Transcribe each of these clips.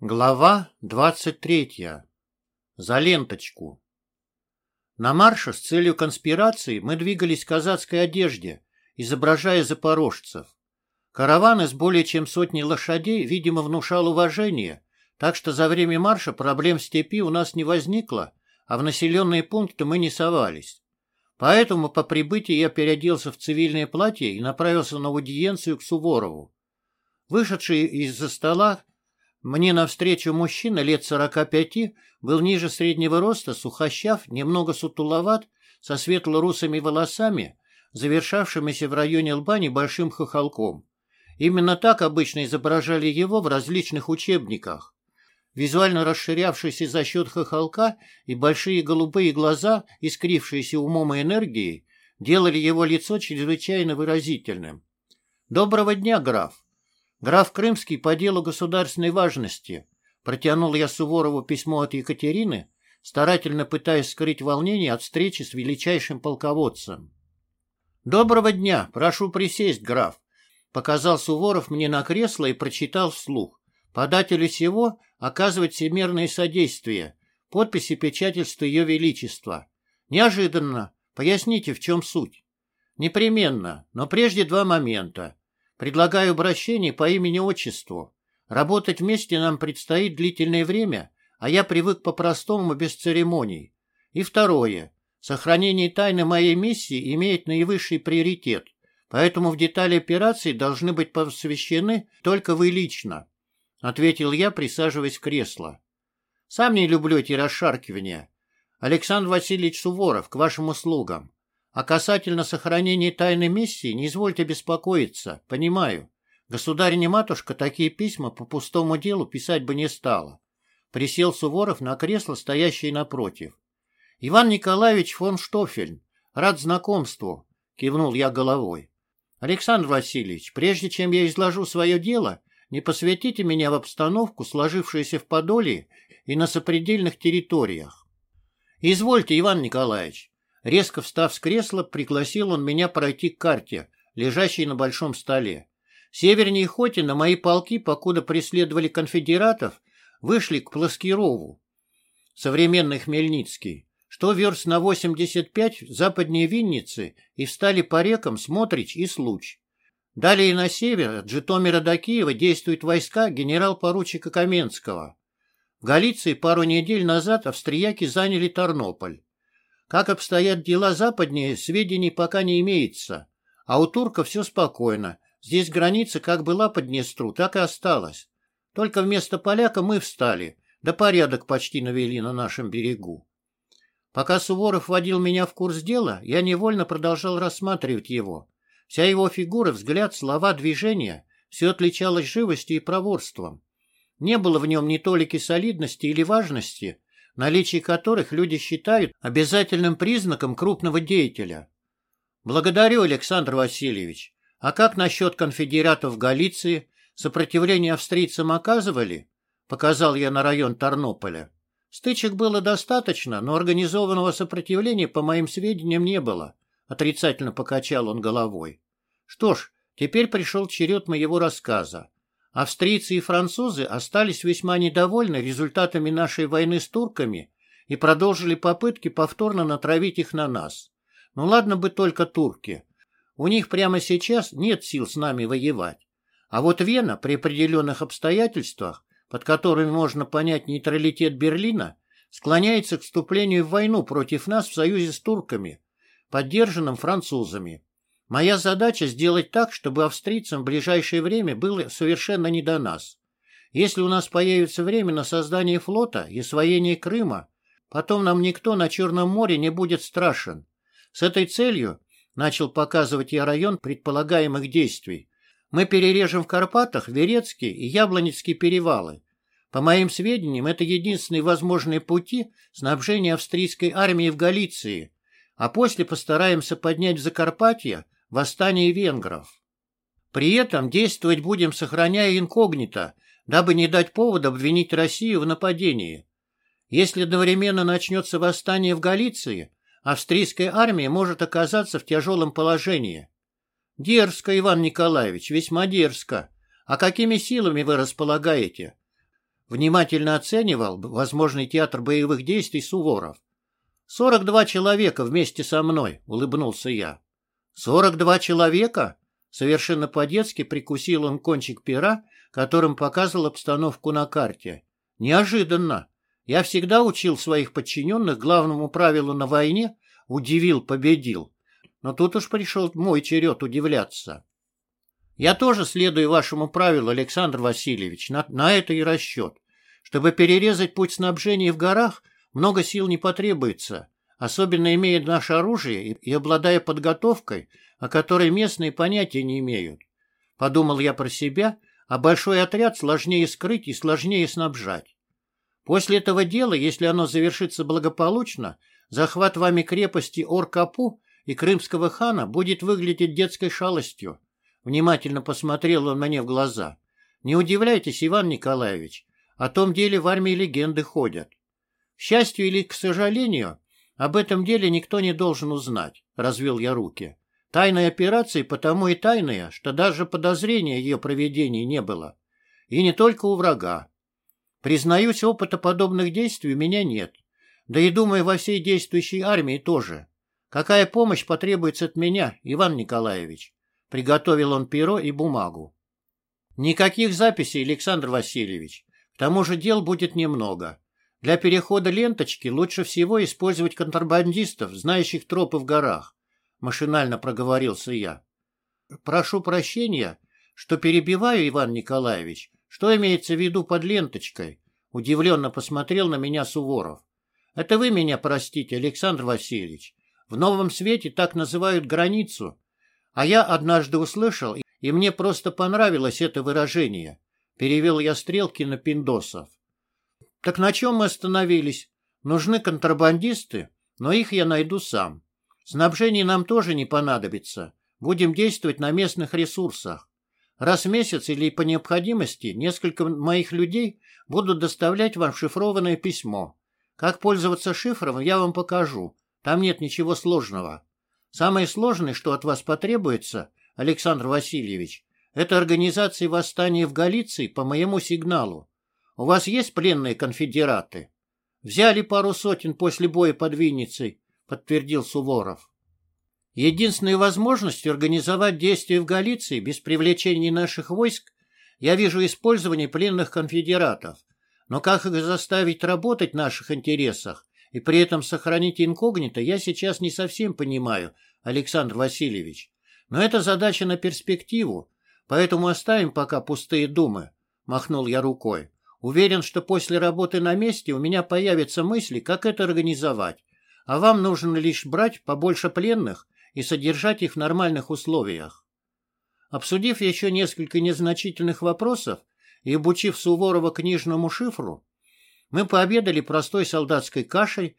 Глава двадцать третья. За ленточку. На марше с целью конспирации мы двигались в казацкой одежде, изображая запорожцев. Караван из более чем сотни лошадей, видимо, внушал уважение, так что за время марша проблем в степи у нас не возникло, а в населенные пункты мы не совались. Поэтому по прибытии я переоделся в цивильное платье и направился на аудиенцию к Суворову. Вышедший из-за стола мне навстречу мужчина лет сорока пяти был ниже среднего роста, сухощав, немного сутуловат, со светло-русыми волосами, завершавшимися в районе лба небольшим хохолком. Именно так обычно изображали его в различных учебниках. Визуально расширявшийся за счет хохолка и большие голубые глаза, искрившиеся умом и энергией, делали его лицо чрезвычайно выразительным. «Доброго дня, граф!» Граф Крымский по делу государственной важности. Протянул я Суворову письмо от Екатерины, старательно пытаясь скрыть волнение от встречи с величайшим полководцем. «Доброго дня! Прошу присесть, граф!» Показал Суворов мне на кресло и прочитал вслух. Подателю сего оказывать всемирное содействие. Подписи печательства Ее Величества. Неожиданно. Поясните, в чем суть? Непременно, но прежде два момента. Предлагаю обращение по имени-отчеству. Работать вместе нам предстоит длительное время, а я привык по-простому, без церемоний. И второе. Сохранение тайны моей миссии имеет наивысший приоритет, поэтому в детали операции должны быть посвящены только вы лично, — ответил я, присаживаясь в кресло. Сам не люблю эти расшаркивания. Александр Васильевич Суворов, к вашим услугам. А касательно сохранения тайной миссии, не извольте беспокоиться, понимаю. Государь-матушка такие письма по пустому делу писать бы не стала. Присел Суворов на кресло, стоящее напротив. Иван Николаевич фон Штофельн, рад знакомству, кивнул я головой. Александр Васильевич, прежде чем я изложу свое дело, не посвятите меня в обстановку, сложившуюся в Подоле и на сопредельных территориях. Извольте, Иван Николаевич, Резко встав с кресла, пригласил он меня пройти к карте, лежащей на большом столе. Севернее Хотина мои полки, покуда преследовали конфедератов, вышли к Плоскирову, современный Хмельницкий, что верст на 85 западнее Винницы, и встали по рекам Смотрич и Случ. Далее на север, от Житомира до Киева, действуют войска генерал-поручика Каменского. В Галиции пару недель назад австрияки заняли Тарнополь. Как обстоят дела западнее, сведений пока не имеется. А у турков все спокойно. Здесь граница как была по Днестру, так и осталась. Только вместо поляка мы встали, да порядок почти навели на нашем берегу. Пока Суворов водил меня в курс дела, я невольно продолжал рассматривать его. Вся его фигура, взгляд, слова, движения — все отличалось живостью и проворством. Не было в нем ни толики солидности или важности, наличие которых люди считают обязательным признаком крупного деятеля. Благодарю, Александр Васильевич. А как насчет конфедератов в Галиции? Сопротивление австрийцам оказывали? Показал я на район Тарнополя. Стычек было достаточно, но организованного сопротивления, по моим сведениям, не было. Отрицательно покачал он головой. Что ж, теперь пришел черед моего рассказа. Австрийцы и французы остались весьма недовольны результатами нашей войны с турками и продолжили попытки повторно натравить их на нас. Ну ладно бы только турки. У них прямо сейчас нет сил с нами воевать. А вот Вена при определенных обстоятельствах, под которыми можно понять нейтралитет Берлина, склоняется к вступлению в войну против нас в союзе с турками, поддержанным французами. Моя задача сделать так, чтобы австрийцам в ближайшее время было совершенно не до нас. Если у нас появится время на создание флота и освоение Крыма, потом нам никто на Черном море не будет страшен. С этой целью начал показывать я район предполагаемых действий. Мы перережем в Карпатах Верецкий и Яблонецкие перевалы. По моим сведениям, это единственные возможные пути снабжения австрийской армии в Галиции, а после постараемся поднять в Закарпатье восстание венгров. При этом действовать будем, сохраняя инкогнито, дабы не дать повода обвинить Россию в нападении. Если одновременно начнется восстание в Галиции, австрийская армия может оказаться в тяжелом положении. Дерзко, Иван Николаевич, весьма дерзко. А какими силами вы располагаете? Внимательно оценивал возможный театр боевых действий Суворов. «Сорок два человека вместе со мной», — улыбнулся я. «Сорок два человека?» Совершенно по-детски прикусил он кончик пера, которым показывал обстановку на карте. «Неожиданно. Я всегда учил своих подчиненных главному правилу на войне — удивил, победил. Но тут уж пришел мой черед удивляться. Я тоже следую вашему правилу, Александр Васильевич, на, на это и расчет. Чтобы перерезать путь снабжения в горах, много сил не потребуется, особенно имея наше оружие и, обладая подготовкой, о которой местные понятия не имеют. Подумал я про себя, а большой отряд сложнее скрыть и сложнее снабжать. После этого дела, если оно завершится благополучно, захват вами крепости Ор-Капу и крымского хана будет выглядеть детской шалостью. Внимательно посмотрел он мне в глаза. Не удивляйтесь, Иван Николаевич, о том деле в армии легенды ходят. К счастью или к сожалению, об этом деле никто не должен узнать, развел я руки. Тайной операции потому и тайная, что даже подозрения ее проведении не было. И не только у врага. Признаюсь, опыта подобных действий у меня нет. Да и думаю, во всей действующей армии тоже. Какая помощь потребуется от меня, Иван Николаевич? Приготовил он перо и бумагу. Никаких записей, Александр Васильевич. К тому же дел будет немного. Для перехода ленточки лучше всего использовать контрабандистов, знающих тропы в горах. Машинально проговорился я. Прошу прощения, что перебиваю, Иван Николаевич, что имеется в виду под ленточкой? Удивленно посмотрел на меня Суворов. Это вы меня простите, Александр Васильевич. В новом свете так называют границу. А я однажды услышал, и мне просто понравилось это выражение. Перевел я стрелки на пиндосов. Так на чем мы остановились? Нужны контрабандисты, но их я найду сам. Снабжение нам тоже не понадобится. Будем действовать на местных ресурсах. Раз в месяц или по необходимости несколько моих людей будут доставлять вам шифрованное письмо. Как пользоваться шифром, я вам покажу. Там нет ничего сложного. Самое сложное, что от вас потребуется, Александр Васильевич, это организация восстания в Галиции по моему сигналу. У вас есть пленные конфедераты? Взяли пару сотен после боя под Винницей, подтвердил Суворов. Единственной возможностью организовать действия в Галиции без привлечения наших войск я вижу использование пленных конфедератов. Но как их заставить работать в наших интересах и при этом сохранить инкогнито, я сейчас не совсем понимаю, Александр Васильевич. Но это задача на перспективу, поэтому оставим пока пустые думы, махнул я рукой. Уверен, что после работы на месте у меня появятся мысли, как это организовать. А вам нужно лишь брать побольше пленных и содержать их в нормальных условиях. Обсудив еще несколько незначительных вопросов и обучив Суворова книжному шифру, мы пообедали простой солдатской кашей,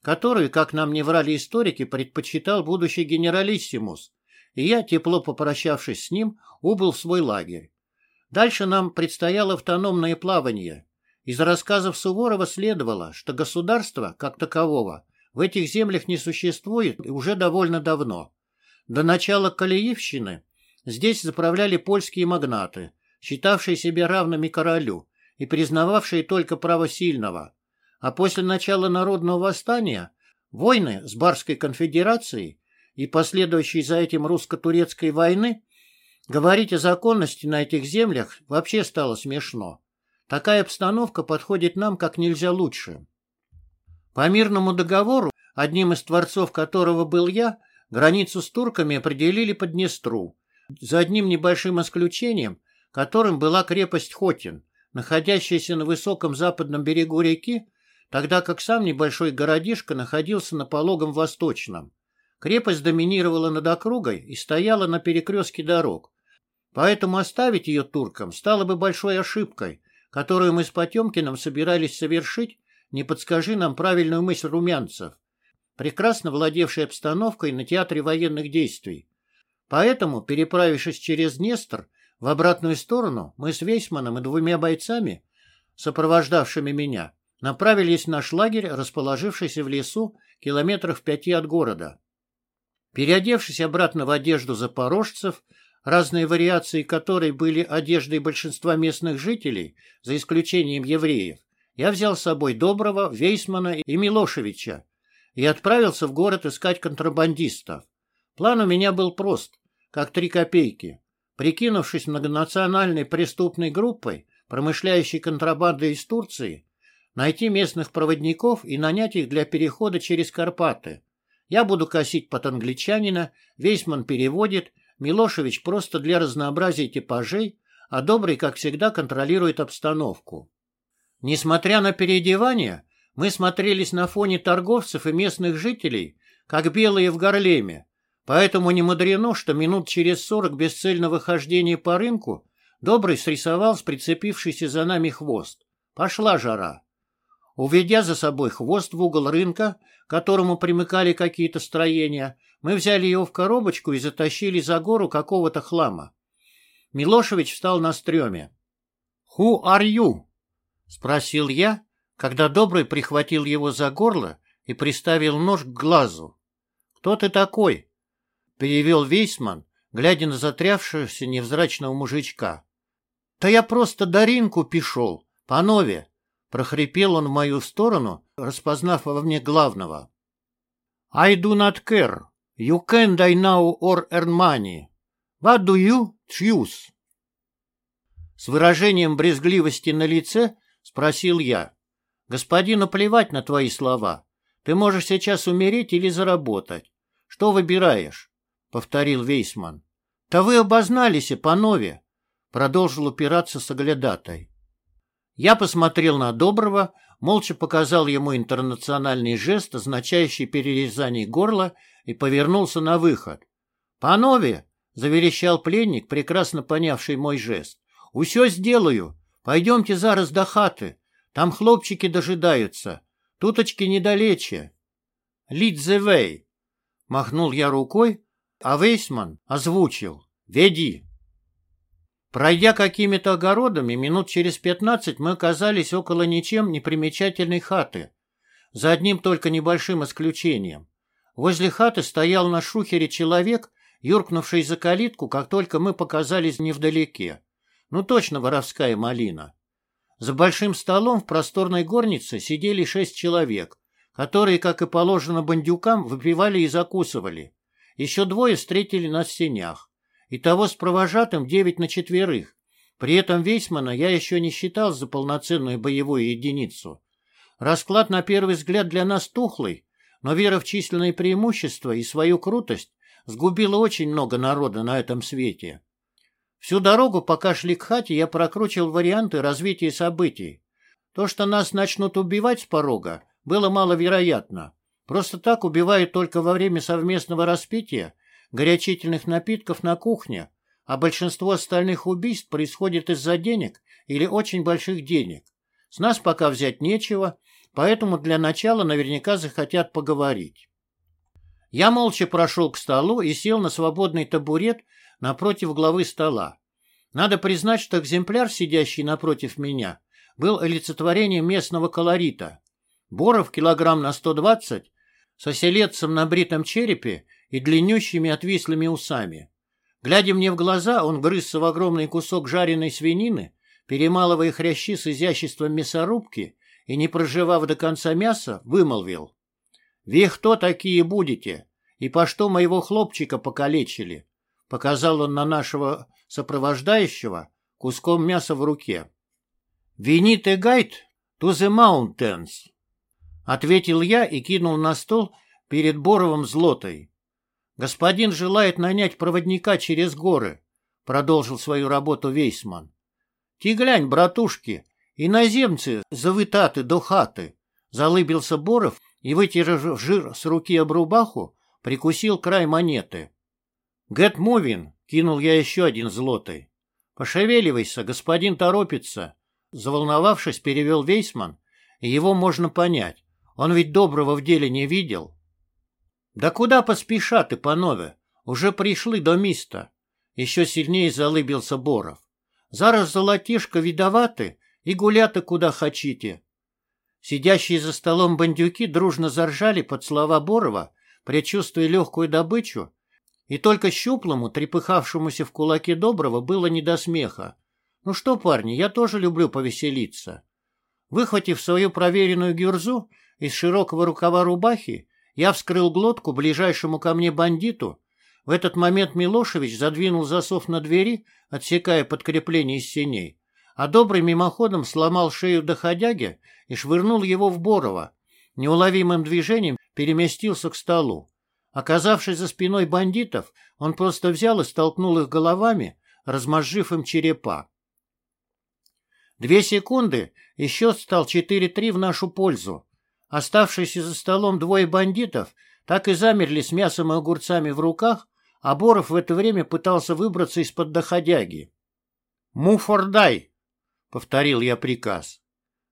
которую, как нам не врали историки, предпочитал будущий генералиссимус, и я, тепло попрощавшись с ним, убыл в свой лагерь. Дальше нам предстояло автономное плавание. Из рассказов Суворова следовало, что государство, как такового, в этих землях не существует уже довольно давно. До начала Калиевщины здесь заправляли польские магнаты, считавшие себя равными королю и признававшие только право сильного. А после начала народного восстания войны с Барской конфедерацией и последующей за этим русско-турецкой войны говорить о законности на этих землях вообще стало смешно. Такая обстановка подходит нам как нельзя лучше. По мирному договору, одним из творцов которого был я, границу с турками определили по Днестру, за одним небольшим исключением, которым была крепость Хотин, находящаяся на высоком западном берегу реки, тогда как сам небольшой городишко находился на пологом восточном. Крепость доминировала над округой и стояла на перекрестке дорог, поэтому оставить ее туркам стало бы большой ошибкой, которую мы с Потемкиным собирались совершить не подскажи нам правильную мысль румянцев, прекрасно владевший обстановкой на театре военных действий. Поэтому, переправившись через Днестр в обратную сторону, мы с Вейсманом и двумя бойцами, сопровождавшими меня, направились в наш лагерь, расположившийся в лесу километрах в пяти от города. Переодевшись обратно в одежду запорожцев, разные вариации которой были одеждой большинства местных жителей, за исключением евреев, я взял с собой Доброго, Вейсмана и Милошевича и отправился в город искать контрабандистов. План у меня был прост, как три копейки. Прикинувшись многонациональной преступной группой, промышляющей контрабандой из Турции, найти местных проводников и нанять их для перехода через Карпаты. Я буду косить под англичанина, Вейсман переводит, Милошевич просто для разнообразия типажей, а Добрый, как всегда, контролирует обстановку. Несмотря на переодевание, мы смотрелись на фоне торговцев и местных жителей, как белые в Гарлеме, поэтому не мудрено, что минут через сорок бесцельного хождения по рынку Добрый срисовал с прицепившийся за нами хвост. Пошла жара. Уведя за собой хвост в угол рынка, к которому примыкали какие-то строения, мы взяли его в коробочку и затащили за гору какого-то хлама. Милошевич встал на стреме. «Who are you?» — спросил я, когда Добрый прихватил его за горло и приставил нож к глазу. «Кто ты такой?» — перевел Вейсман, глядя на затрявшегося невзрачного мужичка. «Да я просто Даринку пішов, панове!» — прохрипел он в мою сторону, распознав во мне главного. «I do not care. You can die now or earn money. What do you choose?» С выражением брезгливости на лице спросил я. «Господину плевать на твои слова. Ты можешь сейчас умереть или заработать. Что выбираешь?» — повторил Вейсман. «Да вы обознались, панове!» Продолжил упираться соглядатай. Я посмотрел на Доброго, молча показал ему интернациональный жест, означающий перерезание горла, и повернулся на выход. «Панове!» — заверещал пленник, прекрасно понявший мой жест. «Усё сделаю. Пойдемте зараз до хаты. Там хлопчики дожидаются. Туточки недалече». «Лид the way!» — махнул я рукой, а Вейсман озвучил. «Веди!» Пройдя какими-то огородами, минут через пятнадцать мы оказались около ничем не примечательной хаты, за одним только небольшим исключением. Возле хаты стоял на шухере человек, юркнувший за калитку, как только мы показались невдалеке. Ну точно воровская малина. За большим столом в просторной горнице сидели шесть человек, которые, как и положено бандюкам, выпивали и закусывали. Еще двое встретили нас в сенях. Итого с провожатым девять на четверых. При этом Вейсмана я еще не считал за полноценную боевую единицу. Расклад на первый взгляд для нас тухлый, но вера в численные преимущества и свою крутость сгубила очень много народа на этом свете. Всю дорогу, пока шли к хате, я прокручивал варианты развития событий. То, что нас начнут убивать с порога, было маловероятно. Просто так убивают только во время совместного распития горячительных напитков на кухне, а большинство остальных убийств происходит из-за денег или очень больших денег. С нас пока взять нечего, поэтому для начала наверняка захотят поговорить. Я молча прошел к столу и сел на свободный табурет напротив главы стола. Надо признать, что экземпляр, сидящий напротив меня, был олицетворением местного колорита. Боров килограмм на 120, с оселедцем на бритом черепе и длиннющими отвислыми усами. Глядя мне в глаза, он грызся в огромный кусок жареной свинины, перемалывая хрящи с изяществом мясорубки и, не проживав до конца мяса, вымолвил. «Вы кто такие будете? И по что моего хлопчика покалечили?» Показал он на нашего сопровождающего куском мяса в руке. «Вините гайд to the mountains», — ответил я и кинул на стол перед Боровым злотой. «Господин желает нанять проводника через горы», — продолжил свою работу Вейсман. «Ти глянь, братушки, иноземцы завытаты до хаты», — залыбился Боров и, вытерев жир с руки об рубаху, прикусил край монеты. «Get moving!» — кинул я еще один злотой. «Пошевеливайся, господин торопится!» Заволновавшись, перевел Вейсман, и его можно понять. Он ведь доброго в деле не видел. Да куда поспішати, панове? Уже прийшли до міста. Еще сильнее залыбился Боров. Зараз золотишко віддавати и гуляти куда хотите. Сидящие за столом бандюки дружно заржали под слова Борова, предчувствуя легкую добычу, И только щуплому, трепыхавшемуся в кулаке Доброго, было не до смеха. Ну что, парни, я тоже люблю повеселиться. Выхватив свою проверенную гюрзу из широкого рукава рубахи, я вскрыл глотку ближайшему ко мне бандиту. В этот момент Милошевич задвинул засов на двери, отсекая подкрепление из синей, а Добрый мимоходом сломал шею доходяги и швырнул его в Борова. Неуловимым движением переместился к столу. Оказавшись за спиной бандитов, он просто взял и столкнул их головами, размозжив им черепа. Две секунды, и счет стал 4-3 в нашу пользу. Оставшиеся за столом двое бандитов так и замерли с мясом и огурцами в руках, а Боров в это время пытался выбраться из-под доходяги. «Муфордай!» — повторил я приказ.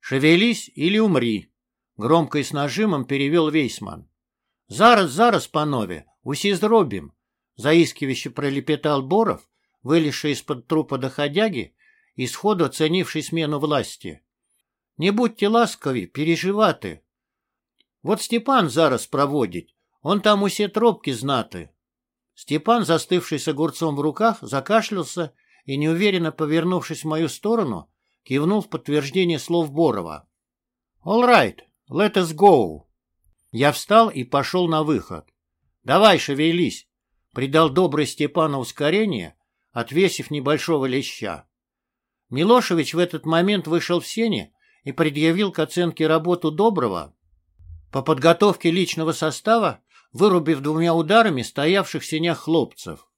«Шевелись или умри!» — громко и с нажимом перевел Вейсман. «Зараз, зараз, панове, усі зробим!» — заискивающе пролепетал Боров, вылезший из-под трупа доходяги и сходу оценивший смену власти. «Не будьте ласкові, переживати. Вот Степан зараз проводить, он там усе тропки знаты». Степан, застывший с огурцом в руках, закашлялся и, неуверенно повернувшись в мою сторону, кивнул в подтверждение слов Борова. «All right, let us go!» Я встал и пошел на выход. «Давай, шевелись!» — придал добрый Степану ускорение, отвесив небольшого леща. Милошевич в этот момент вышел в сене и предъявил к оценке работу Доброго по подготовке личного состава, вырубив двумя ударами стоявших в сенях хлопцев.